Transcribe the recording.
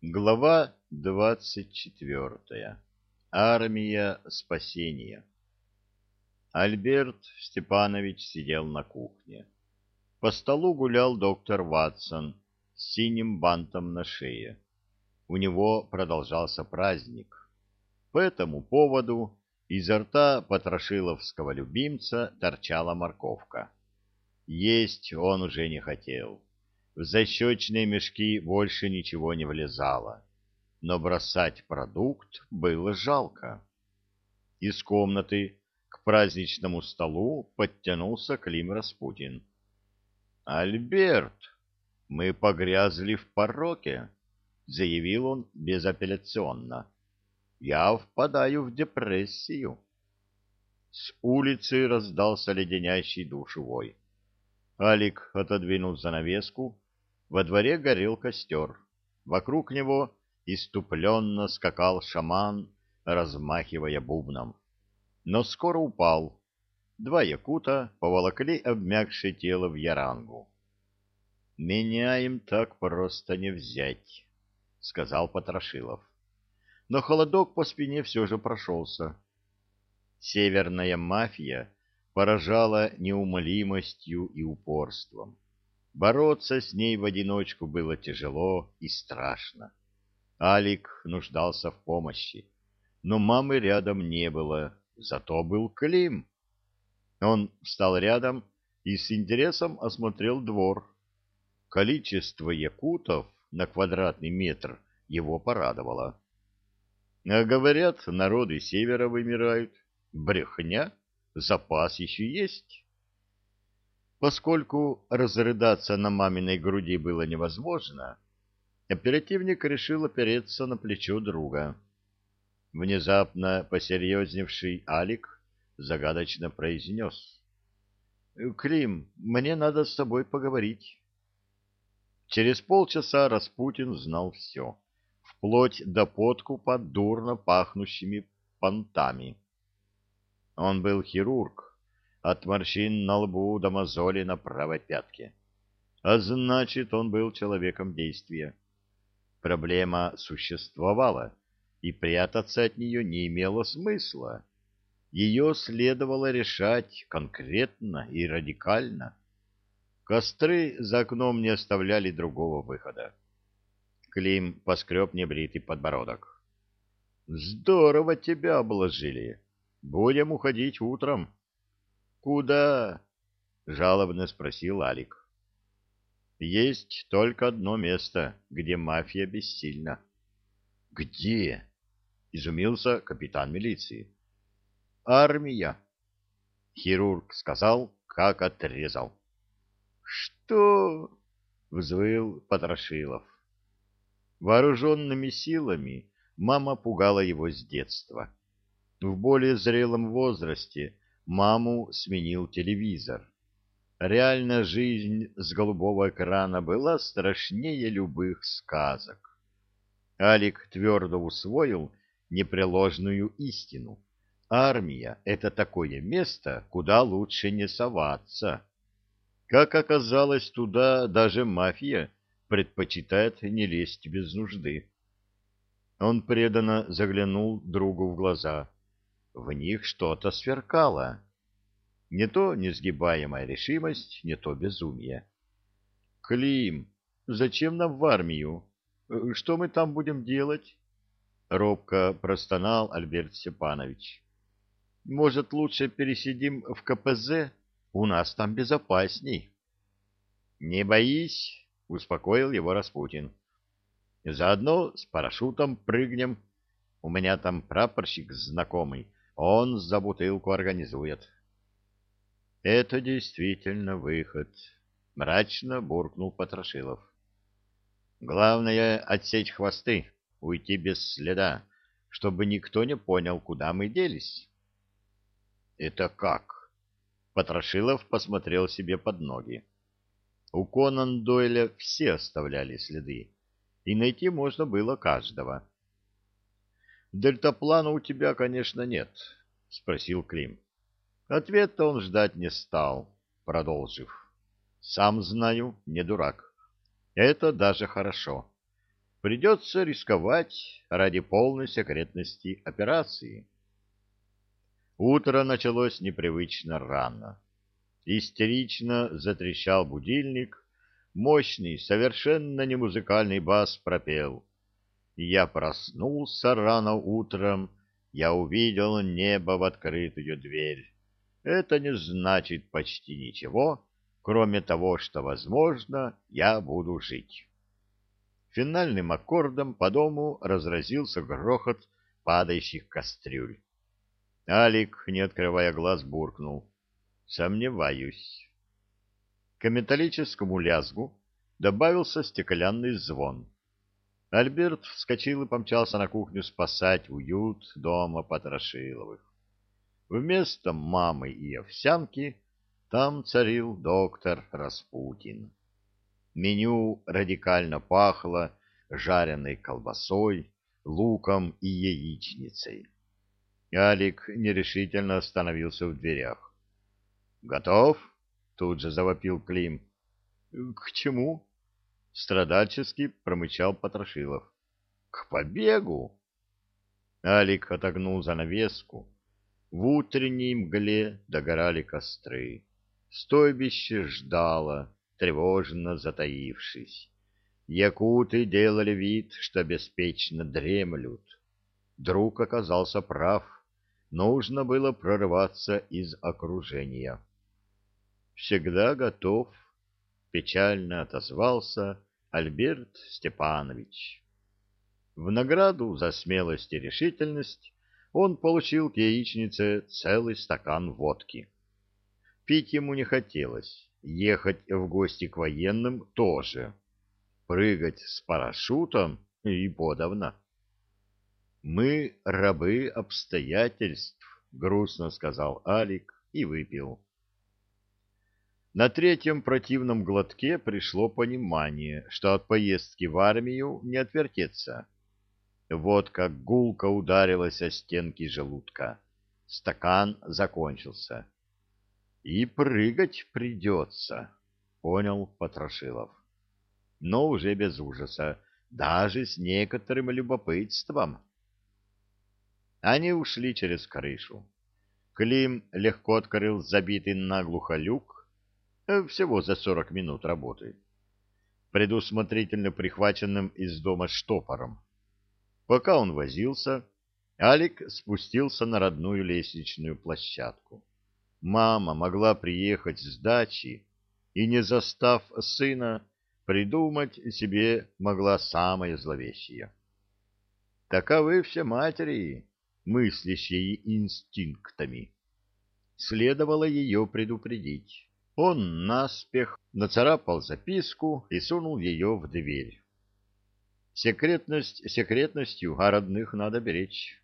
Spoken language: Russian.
Глава двадцать четвертая. Армия спасения. Альберт Степанович сидел на кухне. По столу гулял доктор Ватсон с синим бантом на шее. У него продолжался праздник. По этому поводу изо рта потрошиловского любимца торчала морковка. Есть он уже не хотел. В защечные мешки больше ничего не влезало, но бросать продукт было жалко. Из комнаты к праздничному столу подтянулся Клим Распутин. «Альберт, мы погрязли в пороке», — заявил он безапелляционно. «Я впадаю в депрессию». С улицы раздался леденящий душу вой. Алик отодвинул занавеску, во дворе горел костер. Вокруг него иступленно скакал шаман, размахивая бубном. Но скоро упал. Два якута поволокли обмякшее тело в ярангу. «Меня им так просто не взять», — сказал Потрошилов. Но холодок по спине все же прошелся. Северная мафия поражала неумолимостью и упорством. Бороться с ней в одиночку было тяжело и страшно. Алик нуждался в помощи, но мамы рядом не было, зато был Клим. Он встал рядом и с интересом осмотрел двор. Количество якутов на квадратный метр его порадовало. А говорят, народы севера вымирают. Брехня, запас еще есть. Поскольку разрыдаться на маминой груди было невозможно, оперативник решил опереться на плечо друга. Внезапно посерьезневший Алик загадочно произнес. — Клим, мне надо с тобой поговорить. Через полчаса Распутин знал все, вплоть до подкупа дурно пахнущими понтами. Он был хирург, от морщин на лбу до мозоли на правой пятке. А значит, он был человеком действия. Проблема существовала, и прятаться от нее не имело смысла. Ее следовало решать конкретно и радикально. Костры за окном не оставляли другого выхода. Клим поскреб небритый подбородок. «Здорово тебя обложили. Будем уходить утром». Куда? жалобно спросил Алик. Есть только одно место, где мафия бессильна. Где? изумился капитан милиции. Армия. Хирург сказал, как отрезал. Что? взвыл Потрошилов. Вооруженными силами мама пугала его с детства. В более зрелом возрасте маму сменил телевизор. Реальная жизнь с голубого экрана была страшнее любых сказок. Алик твердо усвоил непреложную истину. Армия — это такое место, куда лучше не соваться. Как оказалось, туда даже мафия предпочитает не лезть без нужды. Он преданно заглянул другу в глаза — в них что-то сверкало. Не то несгибаемая решимость, не то безумие. — Клим, зачем нам в армию? Что мы там будем делать? — робко простонал Альберт Степанович. — Может, лучше пересидим в КПЗ? У нас там безопасней. — Не боись, — успокоил его Распутин. — Заодно с парашютом прыгнем. У меня там прапорщик знакомый он за бутылку организует. Это действительно выход, мрачно буркнул Потрошилов. Главное отсечь хвосты, уйти без следа, чтобы никто не понял, куда мы делись. Это как? Потрошилов посмотрел себе под ноги. У Конан Дойля все оставляли следы, и найти можно было каждого. Дельтаплана у тебя, конечно, нет, — спросил Клим. Ответа он ждать не стал, продолжив. Сам знаю, не дурак. Это даже хорошо. Придется рисковать ради полной секретности операции. Утро началось непривычно рано. Истерично затрещал будильник, мощный, совершенно не музыкальный бас пропел. Я проснулся рано утром, я увидел небо в открытую дверь. Это не значит почти ничего, кроме того, что, возможно, я буду жить. Финальным аккордом по дому разразился грохот падающих кастрюль. Алик, не открывая глаз, буркнул. Сомневаюсь. К металлическому лязгу добавился стеклянный звон. Альберт вскочил и помчался на кухню спасать уют дома Потрошиловых. Вместо мамы и овсянки там царил доктор Распутин. Меню радикально пахло жареной колбасой, луком и яичницей. Алик нерешительно остановился в дверях. «Готов?» — тут же завопил Клим. «К чему?» — страдальчески промычал Потрошилов. «К побегу!» Алик отогнул занавеску. В утренней мгле догорали костры. Стойбище ждало, тревожно затаившись. Якуты делали вид, что беспечно дремлют. Друг оказался прав нужно было прорваться из окружения. «Всегда готов», — печально отозвался Альберт Степанович. В награду за смелость и решительность он получил к яичнице целый стакан водки. Пить ему не хотелось, ехать в гости к военным тоже. Прыгать с парашютом и подавно. «Мы рабы обстоятельств», — грустно сказал Алик и выпил. На третьем противном глотке пришло понимание, что от поездки в армию не отвертеться. Вот как гулко ударилась о стенки желудка. Стакан закончился. «И прыгать придется», — понял Потрошилов. Но уже без ужаса, даже с некоторым любопытством. Они ушли через крышу. Клим легко открыл забитый наглухо люк, всего за сорок минут работы, предусмотрительно прихваченным из дома штопором. Пока он возился, Алик спустился на родную лестничную площадку. Мама могла приехать с дачи и, не застав сына, придумать себе могла самое зловещее. Таковы все матери, мыслящей инстинктами. Следовало ее предупредить. Он наспех нацарапал записку и сунул ее в дверь. Секретность секретностью, а родных надо беречь.